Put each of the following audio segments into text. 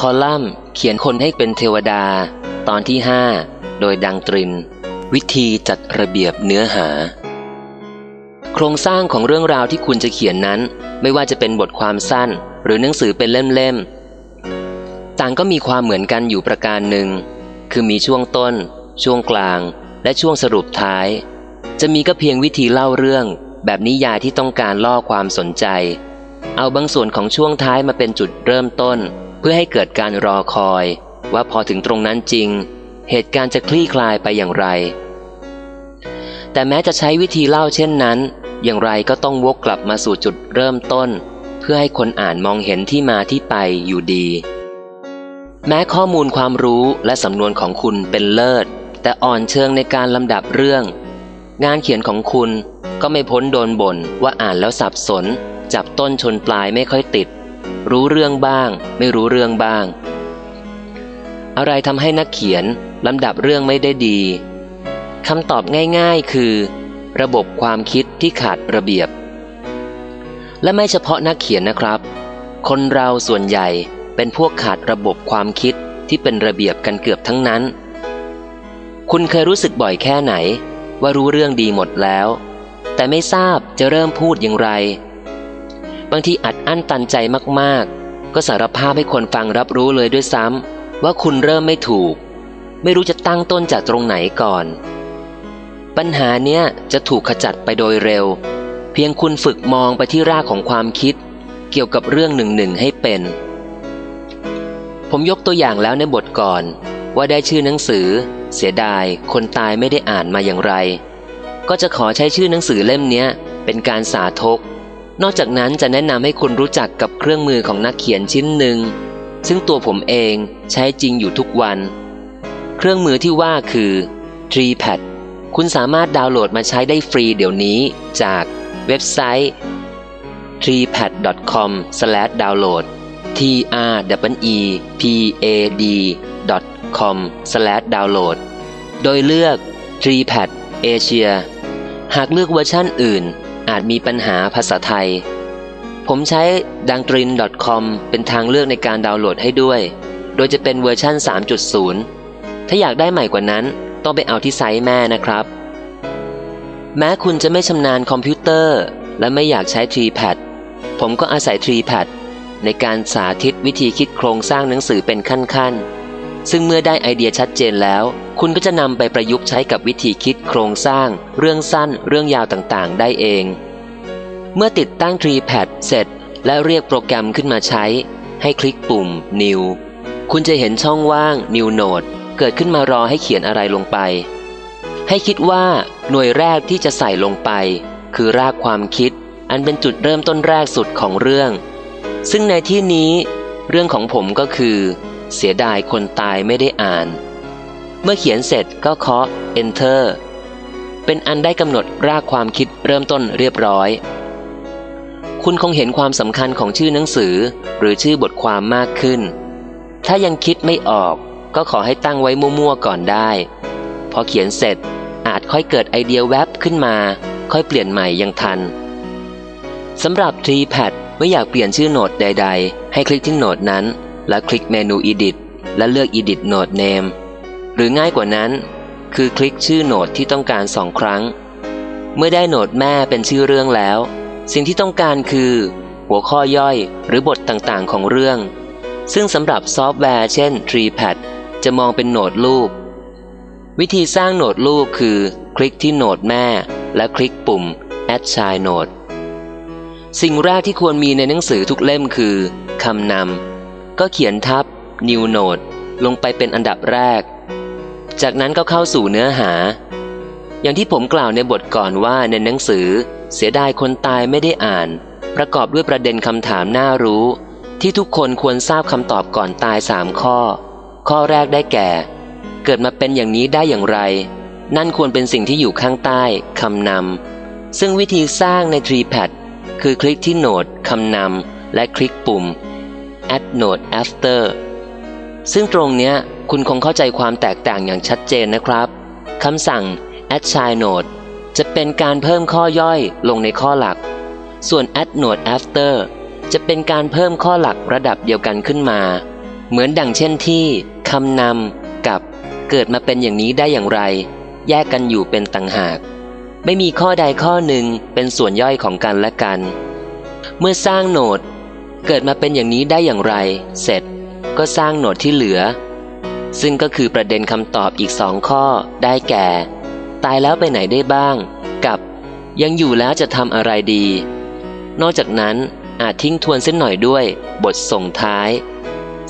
คอลัมน์เขียนคนให้เป็นเทวดา ตอนที่ 5 โดยดังตริน วิธีจัดระเบียบเนื้อหา โครงสร้างของเรื่องราวที่คุณจะเขียนนั้น ไม่ว่าจะเป็นบทความสั้น หรือหนังสือเป็นเล่มๆ ต่างก็มีความเหมือนกันอยู่ประการหนึ่ง คือมีช่วงต้น ช่วงกลาง และช่วงสรุปท้าย จะมีก็เพียงวิธีเล่าเรื่อง แบบนิยายที่ต้องการล่อความสนใจ เอาบางส่วนของช่วงท้ายมาเป็นจุดเริ่มต้น พื่อให้เกิดการรอคอย ว่าพอถึงตรงนั้นจริง เหตุการณ์จะคลี่คลายไปอย่างไร แต่แม้จะใช้วิธีเล่าเช่นนั้น อย่างไรก็ต้องวกกลับมาสู่จุดเริ่มต้น เพื่อให้คนอ่านมองเห็นที่มาที่ไปอยู่ดี แม้ข้อมูลความรู้และสำนวนของคุณเป็นเลิศ แต่อ่อนเชิงในการลำดับเรื่อง งานเขียนของคุณก็ไม่พ้นโดนบ่นว่าอ่านแล้วสับสน จับต้นชนปลายไม่ค่อยติด รู้เรื่องบ้าง ไม่รู้เรื่องบ้าง อะไรทำให้นักเขียนลำดับเรื่องไม่ได้ดีคำตอบง่ายๆ คือ ระบบความคิดที่ขาดระเบียบ และไม่เฉพาะนักเขียนนะครับ คนเราส่วนใหญ่เป็นพวกขาดระบบความคิดที่เป็นระเบียบกันเกือบทั้งนั้น คุณเคยรู้สึกบ่อยแค่ไหน ว่ารู้เรื่องดีหมดแล้ว แต่ไม่ทราบจะเริ่มพูดอย่างไรางทีอัดอั้นตันใจมากๆ ก็สารภาพให้คนฟังรับรู้เลยด้วยซ้ำว่าคุณเริ่มไม่ถูก ไม่รู้จะตั้งต้นจากตรงไหนก่อน ปัญหาเนี้ยจะถูกขจัดไปโดยเร็ว เพียงคุณฝึกมองไปที่รากของความคิด เกี่ยวกับเรื่องหนึ่งหนึ่งให้เป็น ผมยกตัวอย่างแล้วในบทก่อนว่าได้ชื่อหนังสือ เสียดาย คนตายไม่ได้อ่านมาอย่างไร ก็จะขอใช้ชื่อหนังสือเล่มเนี้ยเป็นการสาธก นอกจากนั้นจะแนะนำให้คุณรู้จักกับเครื่องมือของนักเขียนชิ้นหนึ่ง ซึ่งตัวผมเองใช้จริงอยู่ทุกวัน เครื่องมือที่ว่าคือ TreePad คุณสามารถดาวน์โหลดมาใช้ได้ฟรีเดี๋ยวนี้จากเว็บไซต์ treepad.com/download t r e e p a d .com download โดยเลือก TreePad Asia หากเลือกเวอร์ชั่นอื่น อาจมีปัญหาภาษาไทย ผมใช้ dungtrin.com เป็นทางเลือกในการดาวน์โหลดให้ด้วย โดยจะเป็นเวอร์ชั่น 3.0 ถ้าอยากได้ใหม่กว่านั้น ต้องไปเอาที่ไซต์แม่นะครับ แม้คุณจะไม่ชำนาญคอมพิวเตอร์ และไม่อยากใช้ TreePad ผมก็อาศัย TreePad ในการสาธิตวิธีคิดโครงสร้างหนังสือเป็นขั้นๆ ซึ่งเมื่อได้ไอเดียชัดเจนแล้ว คุณก็จะนำไปประยุกต์ใช้กับวิธีคิดโครงสร้าง เรื่องสั้น เรื่องยาวต่างๆ ได้เอง เมื่อติดตั้ง TreePad เสร็จ และเรียกโปรแกรมขึ้นมาใช้ ให้คลิกปุ่ม New คุณจะเห็นช่องว่าง New Note เกิดขึ้นมารอให้เขียนอะไรลงไป ให้คิดว่าหน่วยแรกที่จะใส่ลงไป คือรากความคิด อันเป็นจุดเริ่มต้นแรกสุดของเรื่อง ซึ่งในที่นี้ เรื่องของผมก็คือ เสียดายคนตายไม่ได้อ่าน เมื่อเขียนเสร็จก็เคาะ Enter เป็นอันได้กำหนดรากความคิดเริ่มต้นเรียบร้อย คุณคงเห็นความสำคัญของชื่อหนังสือ หรือชื่อบทความมากขึ้น ถ้ายังคิดไม่ออกก็ขอให้ตั้งไว้มั่วๆก่อนได้ พอเขียนเสร็จอาจค่อยเกิดไอเดียแวบขึ้นมา ค่อยเปลี่ยนใหม่ยังทันสำหรับ TreePad เมื่ออยากเปลี่ยนชื่อโน้ตใด ๆ ให้คลิกที่โน้ตนั้น แล้วคลิกเมนู Edit และเลือก Edit Note Name หรือง่ายกว่านั้น คือคลิกชื่อโน้ตที่ต้องการสองครั้ง เมื่อได้โน้ตแม่เป็นชื่อเรื่องแล้ว สิ่งที่ต้องการคือ หัวข้อย่อยหรือบทต่างๆ ของเรื่อง ซึ่งสำหรับซอฟต์แวร์เช่น TreePad จะมองเป็นโหนดรูป วิธีสร้างโหนดรูปคือ คลิกที่โหนดแม่ และคลิกปุ่ม Add Child Node สิ่งแรกที่ควรมีในหนังสือทุกเล่มคือคำนำ ก็เขียนทับ New Note ลงไปเป็นอันดับแรก จากนั้นก็เข้าสู่เนื้อหา อย่างที่ผมกล่าวในบทก่อนว่าในหนังสือ เสียดายคนตายไม่ได้อ่าน ประกอบด้วยประเด็นคำถามน่ารู้ ที่ทุกคนควรทราบคำตอบก่อนตายสามข้อ ข้อแรกได้แก่ เกิดมาเป็นอย่างนี้ได้อย่างไร นั่นควรเป็นสิ่งที่อยู่ข้างใต้คำนำซึ่งวิธีสร้างใน TreePad คือคลิกที่โหนดคำนำและคลิกปุ่ม add note after ซึ่งตรงเนี้ยคุณคงเข้าใจความแตกต่างอย่างชัดเจนนะครับคำสั่ง add child note จะเป็นการเพิ่มข้อย่อยลงในข้อหลัก ส่วน add note after จะเป็นการเพิ่มข้อหลักระดับเดียวกันขึ้นมา เหมือนดังเช่นที่คำนำกับเกิดมาเป็นอย่างนี้ได้อย่างไร แยกกันอยู่เป็นต่างหาก ไม่มีข้อใดข้อหนึ่งเป็นส่วนย่อยของกันและกัน เมื่อสร้างโหนด เกิดมาเป็นอย่างนี้ได้อย่างไร เสร็จก็สร้างโหนดที่เหลือ ซึ่งก็คือประเด็นคำตอบอีกสองข้อได้แก่ ตายแล้วไปไหนได้บ้าง กับยังอยู่แล้วจะทำอะไรดี นอกจากนั้นอาจทิ้งทวนเส้นหน่อยด้วยบทส่งท้าย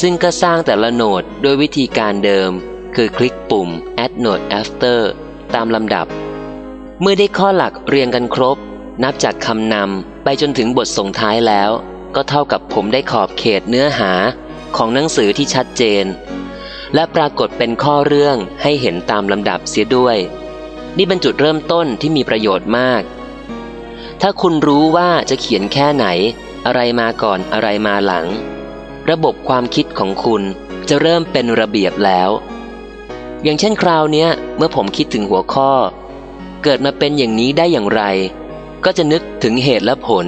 ซึ่งก็สร้างแต่ละโหนดโดยวิธีการเดิม คือคลิกปุ่ม add note after ตามลำดับ เมื่อได้ข้อหลักเรียงกันครบ นับจากคำนำไปจนถึงบทส่งท้ายแล้ว ก็เท่ากับผมได้ขอบเขตเนื้อหาของหนังสือที่ชัดเจน และปรากฏเป็นข้อเรื่องให้เห็นตามลำดับเสียด้วย นี่เป็นจุดเริ่มต้นที่มีประโยชน์มาก ถ้าคุณรู้ว่าจะเขียนแค่ไหน อะไรมาก่อนอะไรมาหลัง ระบบความคิดของคุณจะเริ่มเป็นระเบียบแล้ว อย่างเช่นคราวเนี้ยเมื่อผมคิดถึงหัวข้อ เกิดมาเป็นอย่างนี้ได้อย่างไร ก็จะนึกถึงเหตุและผล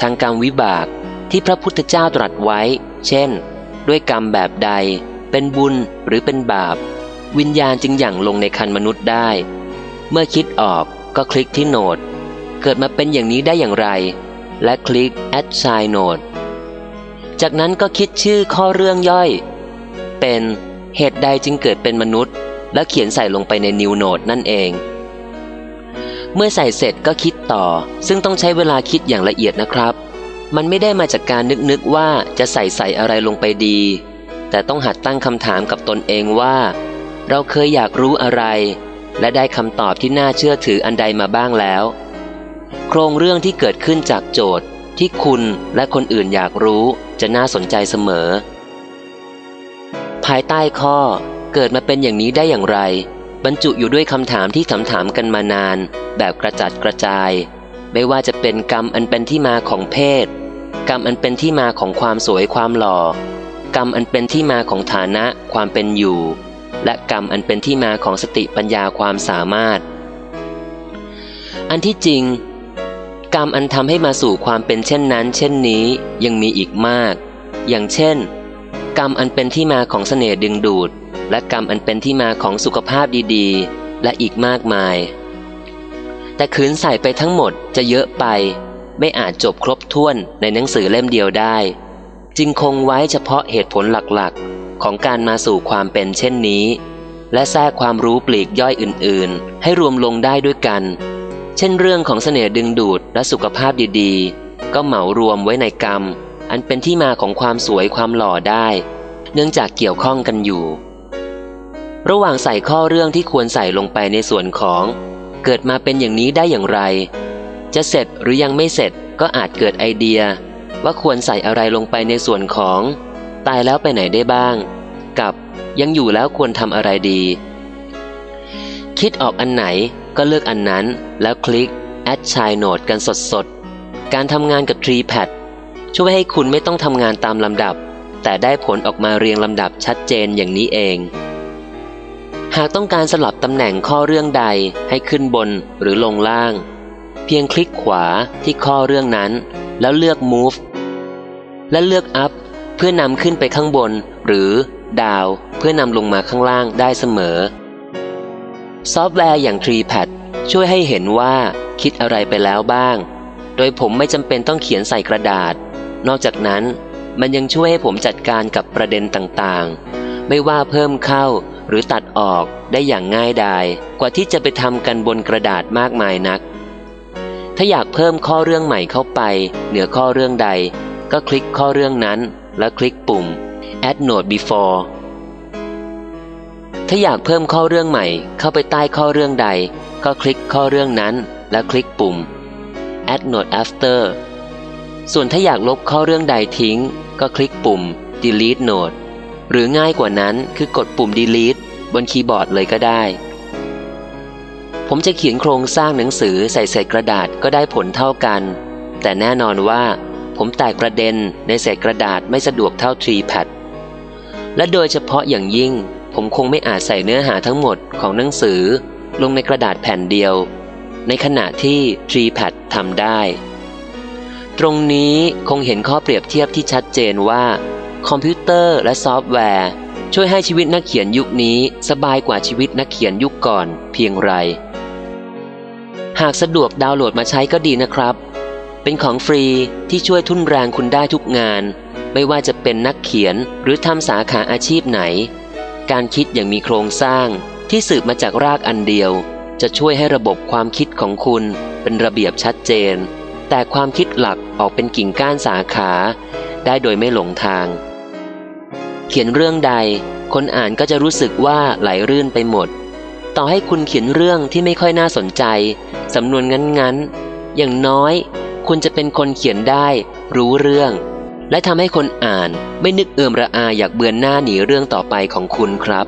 ทางกรรมวิบาก ที่พระพุทธเจ้าตรัสไว้ เช่น ด้วยกรรมแบบใด เป็นบุญหรือเป็นบาป วิญญาณจึงหยั่งลงในคันมนุษย์ได้ เมื่อคิดออกก็คลิกที่โหนด เกิดมาเป็นอย่างนี้ได้อย่างไร และคลิก add sign note จากนั้นก็คิดชื่อข้อเรื่องย่อย เป็นเหตุใดจึงเกิดเป็นมนุษย์ และเขียนใส่ลงไปใน new note นั่นเอง เมื่อใส่เสร็จก็คิดต่อ ซึ่งต้องใช้เวลาคิดอย่างละเอียดนะครับ มันไม่ได้มาจากการนึกนึกว่าจะใส่ใส่อะไรลงไปดี แต่ต้องหัดตั้งคำถามกับตนเองว่า เราเคยอยากรู้อะไร และได้คำตอบที่น่าเชื่อถืออันใดมาบ้างแล้ว โครงเรื่องที่เกิดขึ้นจากโจทย์ ที่คุณและคนอื่นอยากรู้จะน่าสนใจเสมอ ภายใต้ข้อเกิดมาเป็นอย่างนี้ได้อย่างไร บรรจุอยู่ด้วยคำถามที่ถามถามกันมานาน แบบกระจัดกระจายไม่ว่าจะเป็นกรรมอันเป็นที่มาของเพศ กรรมอันเป็นที่มาของความสวยความหล่อ กรรมอันเป็นที่มาของฐานะความเป็นอยู่ และกรรมอันเป็นที่มาของสติปัญญาความสามารถ อันที่จริง กรรมอันทำให้มาสู่ความเป็นเช่นนั้น เช่นนี้ยังมีอีกมาก อย่างเช่น กรรมอันเป็นที่มาของเสน่ห์ดึงดูด และกรรมอันเป็นที่มาของสุขภาพดีๆ และอีกมากมาย แต่ขืนใส่ไปทั้งหมดจะเยอะไป ไม่อาจจบครบถ้วนในหนังสือเล่มเดียวได้ จึงคงไว้เฉพาะเหตุผลหลักๆ ของการมาสู่ความเป็นเช่นนี้ และแทรกความรู้ปลีกย่อยอื่นๆ ให้รวมลงได้ด้วยกัน เช่นเรื่องของเสน่ห์ดึงดูดและสุขภาพดีๆ ก็เหมารวมไว้ในกรรม อันเป็นที่มาของความสวยความหล่อได้ เนื่องจากเกี่ยวข้องกันอยู่ ระหว่างใส่ข้อเรื่องที่ควรใส่ลงไปในส่วนของ เกิดมาเป็นอย่างนี้ได้อย่างไร จะเสร็จหรือยังไม่เสร็จก็อาจเกิดไอเดีย ว่าควรใส่อะไรลงไปในส่วนของ ตายแล้วไปไหนได้บ้าง กับยังอยู่แล้วควรทำอะไรดี คิดออกอันไหนก็เลือกอันนั้นแล้วคลิก add chai note กันสดๆ การทำงานกับ TreePad ช่วยให้คุณไม่ต้องทำงานตามลำดับ แต่ได้ผลออกมาเรียงลำดับชัดเจนอย่างนี้เอง หากต้องการสลับตำแหน่งข้อเรื่องใดให้ขึ้นบนหรือลงล่าง เพียงคลิกขวาที่ข้อเรื่องนั้น แล้วเลือก move และเลือก up เพื่อนำขึ้นไปข้างบน หรือ down เพื่อนำลงมาข้างล่างได้เสมอ ซอฟต์แวร์อย่าง TreePad ช่วยให้เห็นว่าคิดอะไรไปแล้วบ้าง โดยผมไม่จำเป็นต้องเขียนใส่กระดาษ นอกจากนั้นมันยังช่วยให้ผมจัดการกับประเด็นต่างๆ ไม่ว่าเพิ่มเข้าหรือตัดออกได้อย่างง่ายดาย กว่าที่จะไปทำกันบนกระดาษมากมายนัก ถ้าอยากเพิ่มข้อเรื่องใหม่เข้าไป เหนือข้อเรื่องใด ก็คลิกข้อเรื่องนั้น แล้วคลิกปุ่ม add note before ถ้าอยากเพิ่มข้อเรื่องใหม่เข้าไปใต้ข้อเรื่องใด ก็คลิกข้อเรื่องนั้น แล้วคลิกปุ่ม add note after ส่วนถ้าอยากลบข้อเรื่องใดทิ้ง ก็คลิกปุ่ม delete note หรือง่ายกว่านั้นคือกดปุ่ม delete บนคีย์บอร์ดเลยก็ได้ ผมจะเขียนโครงสร้างหนังสือใส่เศษกระดาษก็ได้ผลเท่ากัน แต่แน่นอนว่า ผมแตกประเด็นในเศษกระดาษไม่สะดวกเท่า TreePad และโดยเฉพาะอย่างยิ่ง ผมคงไม่อาจใส่เนื้อหาทั้งหมดของหนังสือ ลงในกระดาษแผ่นเดียว ในขณะที่ TreePad ทำได้ ตรงนี้คงเห็นข้อเปรียบเทียบที่ชัดเจนว่า คอมพิวเตอร์และซอฟต์แวร์ช่วยให้ชีวิตนักเขียนยุคนี้สบายกว่าชีวิตนักเขียนยุคก่อนเพียงไร หากสะดวกดาวน์โหลดมาใช้ก็ดีนะครับ เป็นของฟรีที่ช่วยทุนแรงคุณได้ทุกงาน ไม่ว่าจะเป็นนักเขียนหรือทำสาขาอาชีพไหน การคิดอย่างมีโครงสร้างที่สืบมาจากรากอันเดียว จะช่วยให้ระบบความคิดของคุณเป็นระเบียบชัดเจน แต่ความคิดหลักออกเป็นกิ่งก้านสาขา ได้โดยไม่หลงทาง เขียนเรื่องใด คนอ่านก็จะรู้สึกว่าไหลรื่นไปหมด ต่อให้คุณเขียนเรื่องที่ไม่ค่อยน่าสนใจ สำนวนงั้นๆ อย่างน้อย คุณจะเป็นคนเขียนได้ รู้เรื่อง และทำให้คนอ่านไม่นึกเอือมระอาอยากเบือนหน้าหนีเรื่องต่อไปของคุณครับ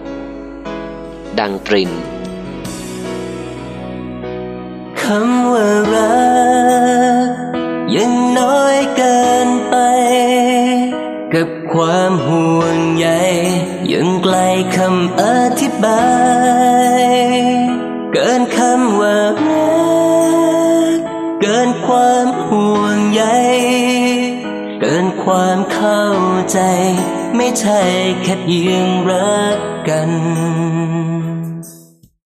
ดังตรินคำว่ารักยังน้อยเกินไป กับ ความห่วงใยยังไกลคำอธิบาย เกินคำว่ารักเกินความห่วงใยเกินความเข้าใจ ไม่ใช่แค่เพียงรักกัน